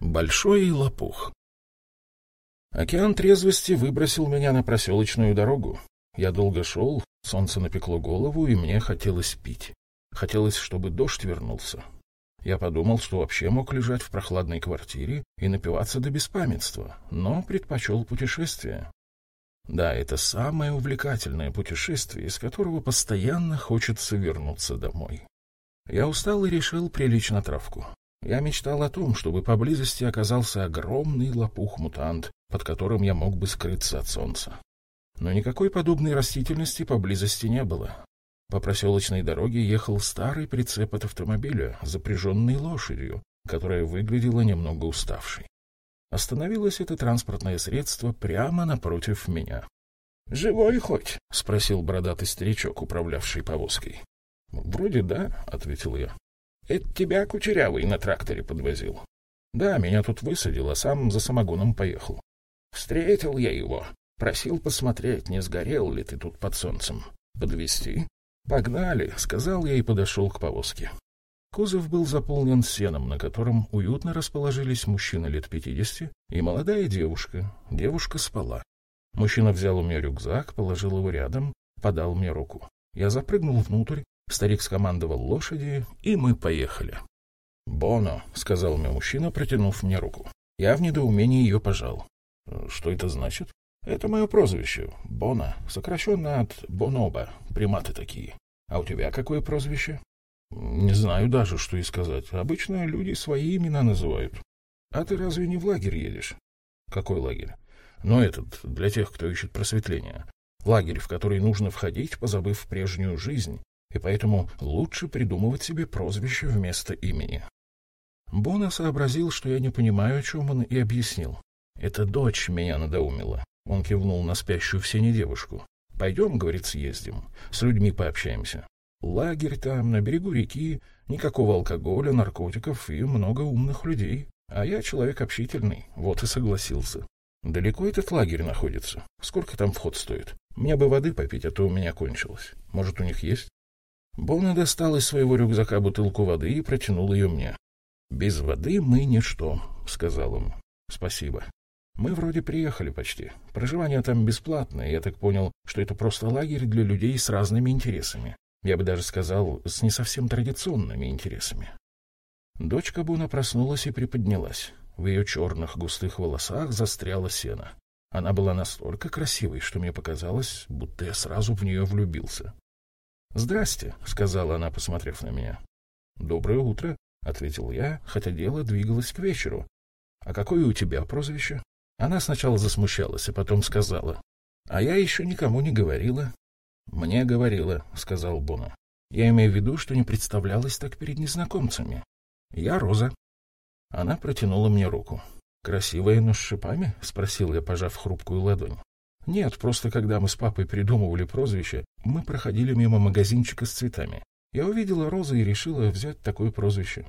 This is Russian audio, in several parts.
Большой лопух. Океан трезвости выбросил меня на проселочную дорогу. Я долго шел, солнце напекло голову, и мне хотелось пить. Хотелось, чтобы дождь вернулся. Я подумал, что вообще мог лежать в прохладной квартире и напиваться до беспамятства, но предпочел путешествие. Да, это самое увлекательное путешествие, из которого постоянно хочется вернуться домой. Я устал и решил прилечь на травку. Я мечтал о том, чтобы поблизости оказался огромный лопух-мутант, под которым я мог бы скрыться от солнца. Но никакой подобной растительности поблизости не было. По проселочной дороге ехал старый прицеп от автомобиля, запряженный лошадью, которая выглядела немного уставшей. Остановилось это транспортное средство прямо напротив меня. «Живой хоть?» — спросил бородатый старичок, управлявший повозкой. «Вроде да», — ответил я. Это тебя Кучерявый на тракторе подвозил? Да, меня тут высадил, а сам за самогоном поехал. Встретил я его. Просил посмотреть, не сгорел ли ты тут под солнцем. Подвести? Погнали, сказал я и подошел к повозке. Кузов был заполнен сеном, на котором уютно расположились мужчина лет пятидесяти и молодая девушка. Девушка спала. Мужчина взял у меня рюкзак, положил его рядом, подал мне руку. Я запрыгнул внутрь, Старик скомандовал лошади, и мы поехали. «Боно», — сказал мне мужчина, протянув мне руку. Я в недоумении ее пожал. «Что это значит?» «Это мое прозвище. Боно, сокращенно от Боноба. Приматы такие. А у тебя какое прозвище?» «Не знаю даже, что и сказать. Обычно люди свои имена называют. А ты разве не в лагерь едешь?» «Какой лагерь?» «Ну, этот, для тех, кто ищет просветление. Лагерь, в который нужно входить, позабыв прежнюю жизнь, и поэтому лучше придумывать себе прозвище вместо имени. Бона сообразил, что я не понимаю, о чем он, и объяснил. «Это дочь меня надоумила». Он кивнул на спящую в сене девушку. «Пойдем, — говорит, — съездим. С людьми пообщаемся. Лагерь там, на берегу реки, никакого алкоголя, наркотиков и много умных людей. А я человек общительный, вот и согласился. Далеко этот лагерь находится? Сколько там вход стоит? Мне бы воды попить, а то у меня кончилось. Может, у них есть?» Бона достал из своего рюкзака бутылку воды и протянул ее мне. «Без воды мы ничто», — сказал он. «Спасибо. Мы вроде приехали почти. Проживание там бесплатное, я так понял, что это просто лагерь для людей с разными интересами. Я бы даже сказал, с не совсем традиционными интересами». Дочка Бона проснулась и приподнялась. В ее черных густых волосах застряло сено. Она была настолько красивой, что мне показалось, будто я сразу в нее влюбился. «Здрасте», — сказала она, посмотрев на меня. «Доброе утро», — ответил я, хотя дело двигалось к вечеру. «А какое у тебя прозвище?» Она сначала засмущалась, а потом сказала. «А я еще никому не говорила». «Мне говорила», — сказал Бона. «Я имею в виду, что не представлялась так перед незнакомцами. Я Роза». Она протянула мне руку. «Красивая, но с шипами?» — спросил я, пожав хрупкую ладонь. Нет, просто когда мы с папой придумывали прозвище, мы проходили мимо магазинчика с цветами. Я увидела розы и решила взять такое прозвище.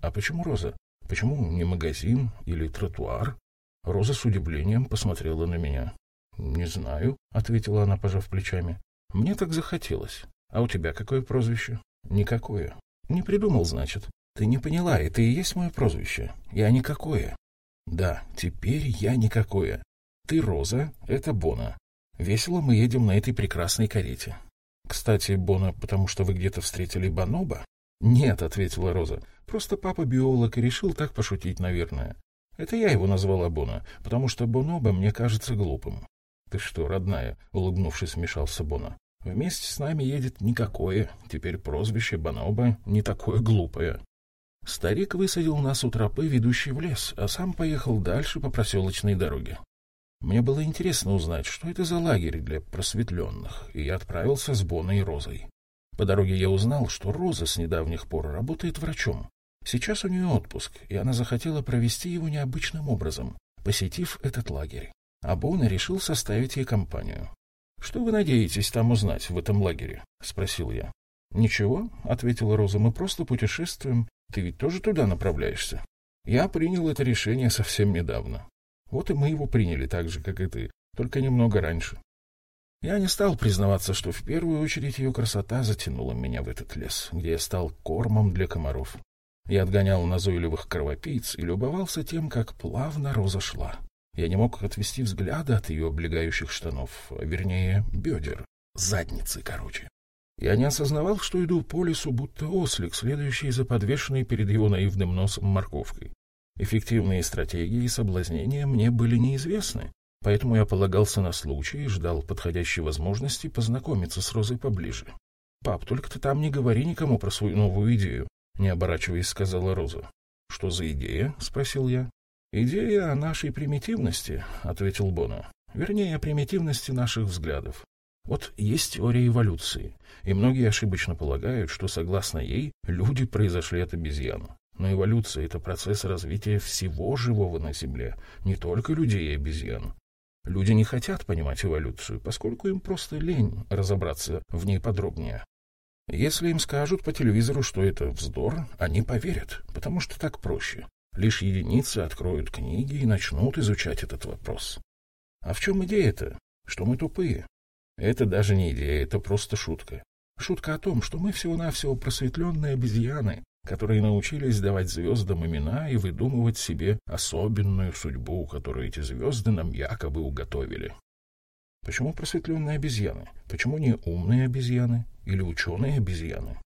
А почему роза? Почему не магазин или тротуар? Роза с удивлением посмотрела на меня. «Не знаю», — ответила она, пожав плечами. «Мне так захотелось. А у тебя какое прозвище?» «Никакое». «Не придумал, значит?» «Ты не поняла, это и есть мое прозвище. Я никакое». «Да, теперь я никакое. Ты Роза, это Бона. Весело мы едем на этой прекрасной карете. Кстати, Бона, потому что вы где-то встретили Баноба? Нет, ответила Роза. Просто папа биолог и решил так пошутить, наверное. Это я его назвала Бона, потому что Боноба мне кажется глупым. Ты что, родная, улыбнувшись, вмешался Бона. Вместе с нами едет никакое, теперь прозвище Боноба не такое глупое. Старик высадил нас у тропы, ведущей в лес, а сам поехал дальше по проселочной дороге. Мне было интересно узнать, что это за лагерь для просветленных, и я отправился с Боной и Розой. По дороге я узнал, что Роза с недавних пор работает врачом. Сейчас у нее отпуск, и она захотела провести его необычным образом, посетив этот лагерь. А Бона решил составить ей компанию. «Что вы надеетесь там узнать в этом лагере?» — спросил я. «Ничего», — ответила Роза, — «мы просто путешествуем. Ты ведь тоже туда направляешься?» Я принял это решение совсем недавно. Вот и мы его приняли так же, как и ты, только немного раньше. Я не стал признаваться, что в первую очередь ее красота затянула меня в этот лес, где я стал кормом для комаров. Я отгонял назойливых кровопийц и любовался тем, как плавно Роза шла. Я не мог отвести взгляда от ее облегающих штанов, вернее, бедер, задницы, короче. Я не осознавал, что иду по лесу, будто ослик, следующий за подвешенной перед его наивным носом морковкой. Эффективные стратегии соблазнения мне были неизвестны, поэтому я полагался на случай и ждал подходящей возможности познакомиться с Розой поближе. «Пап, только ты там не говори никому про свою новую идею», — не оборачиваясь, сказала Роза. «Что за идея?» — спросил я. «Идея о нашей примитивности», — ответил Бона. «Вернее, о примитивности наших взглядов. Вот есть теория эволюции, и многие ошибочно полагают, что, согласно ей, люди произошли от обезьян. Но эволюция — это процесс развития всего живого на Земле, не только людей и обезьян. Люди не хотят понимать эволюцию, поскольку им просто лень разобраться в ней подробнее. Если им скажут по телевизору, что это вздор, они поверят, потому что так проще. Лишь единицы откроют книги и начнут изучать этот вопрос. А в чем идея-то? Что мы тупые? Это даже не идея, это просто шутка. Шутка о том, что мы всего-навсего просветленные обезьяны, которые научились давать звездам имена и выдумывать себе особенную судьбу, которую эти звезды нам якобы уготовили. Почему просветленные обезьяны? Почему не умные обезьяны или ученые обезьяны?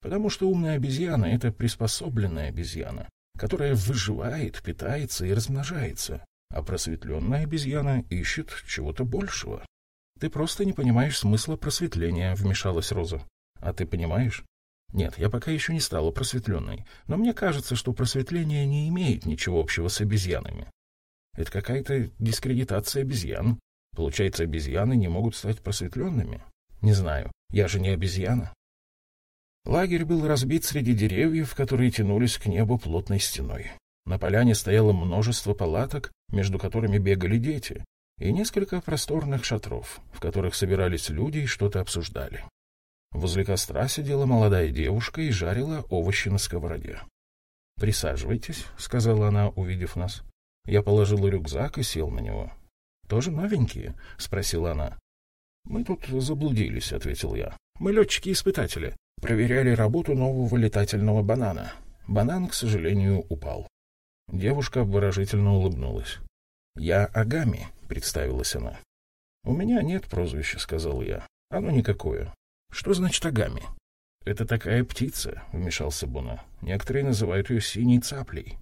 Потому что умная обезьяна — это приспособленная обезьяна, которая выживает, питается и размножается, а просветленная обезьяна ищет чего-то большего. Ты просто не понимаешь смысла просветления, вмешалась Роза. А ты понимаешь? Нет, я пока еще не стала просветленной, но мне кажется, что просветление не имеет ничего общего с обезьянами. Это какая-то дискредитация обезьян. Получается, обезьяны не могут стать просветленными? Не знаю, я же не обезьяна. Лагерь был разбит среди деревьев, которые тянулись к небу плотной стеной. На поляне стояло множество палаток, между которыми бегали дети, и несколько просторных шатров, в которых собирались люди и что-то обсуждали. Возле костра сидела молодая девушка и жарила овощи на сковороде. «Присаживайтесь», — сказала она, увидев нас. Я положил рюкзак и сел на него. «Тоже новенькие?» — спросила она. «Мы тут заблудились», — ответил я. «Мы летчики-испытатели. Проверяли работу нового летательного банана. Банан, к сожалению, упал». Девушка выражительно улыбнулась. «Я Агами», — представилась она. «У меня нет прозвища», — сказал я. «Оно никакое. Что значит агами? Это такая птица, вмешался Бона. Некоторые называют ее синей цаплей.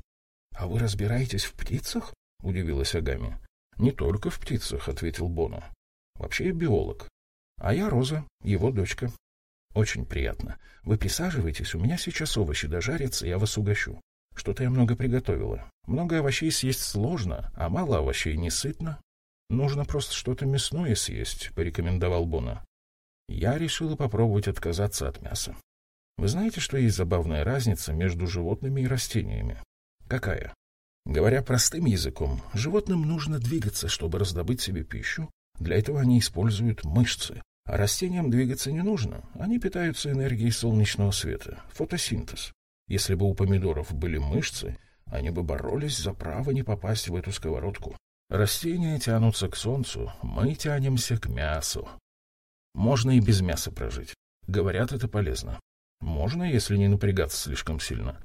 А вы разбираетесь в птицах? удивилась Агами. Не только в птицах, ответил Бона. Вообще я биолог. А я Роза, его дочка. Очень приятно. Вы присаживайтесь, у меня сейчас овощи дожарятся, я вас угощу. Что-то я много приготовила. Много овощей съесть сложно, а мало овощей не сытно. Нужно просто что-то мясное съесть, порекомендовал Бона. Я решила попробовать отказаться от мяса. Вы знаете, что есть забавная разница между животными и растениями? Какая? Говоря простым языком, животным нужно двигаться, чтобы раздобыть себе пищу. Для этого они используют мышцы. А растениям двигаться не нужно. Они питаются энергией солнечного света. Фотосинтез. Если бы у помидоров были мышцы, они бы боролись за право не попасть в эту сковородку. Растения тянутся к солнцу, мы тянемся к мясу. Можно и без мяса прожить. Говорят, это полезно. Можно, если не напрягаться слишком сильно.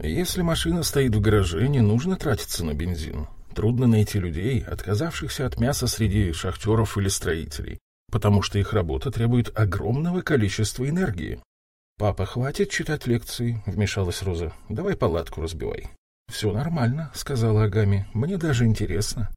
Если машина стоит в гараже, не нужно тратиться на бензин. Трудно найти людей, отказавшихся от мяса среди шахтеров или строителей, потому что их работа требует огромного количества энергии. «Папа, хватит читать лекции», — вмешалась Роза. «Давай палатку разбивай». «Все нормально», — сказала Агами. «Мне даже интересно».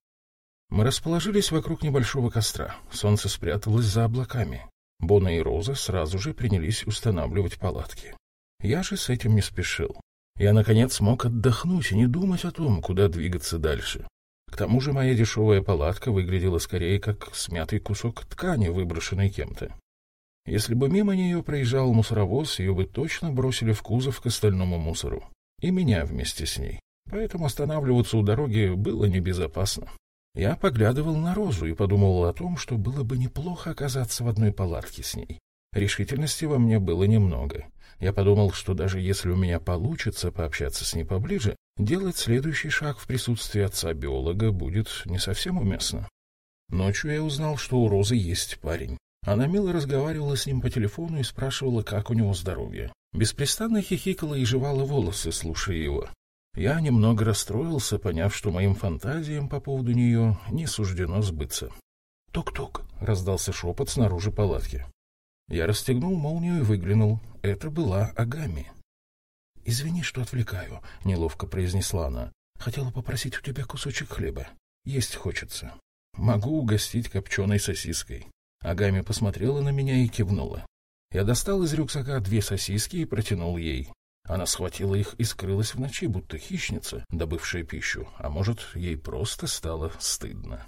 Мы расположились вокруг небольшого костра. Солнце спряталось за облаками. Бона и Роза сразу же принялись устанавливать палатки. Я же с этим не спешил. Я, наконец, смог отдохнуть и не думать о том, куда двигаться дальше. К тому же моя дешевая палатка выглядела скорее как смятый кусок ткани, выброшенный кем-то. Если бы мимо нее проезжал мусоровоз, ее бы точно бросили в кузов к остальному мусору. И меня вместе с ней. Поэтому останавливаться у дороги было небезопасно. Я поглядывал на Розу и подумывал о том, что было бы неплохо оказаться в одной палатке с ней. Решительности во мне было немного. Я подумал, что даже если у меня получится пообщаться с ней поближе, делать следующий шаг в присутствии отца-биолога будет не совсем уместно. Ночью я узнал, что у Розы есть парень. Она мило разговаривала с ним по телефону и спрашивала, как у него здоровье. Беспрестанно хихикала и жевала волосы, слушая его. Я немного расстроился, поняв, что моим фантазиям по поводу нее не суждено сбыться. «Тук-тук!» — раздался шепот снаружи палатки. Я расстегнул молнию и выглянул. Это была Агами. «Извини, что отвлекаю», — неловко произнесла она. «Хотела попросить у тебя кусочек хлеба. Есть хочется. Могу угостить копченой сосиской». Агами посмотрела на меня и кивнула. Я достал из рюкзака две сосиски и протянул ей. Она схватила их и скрылась в ночи, будто хищница, добывшая пищу, а может, ей просто стало стыдно.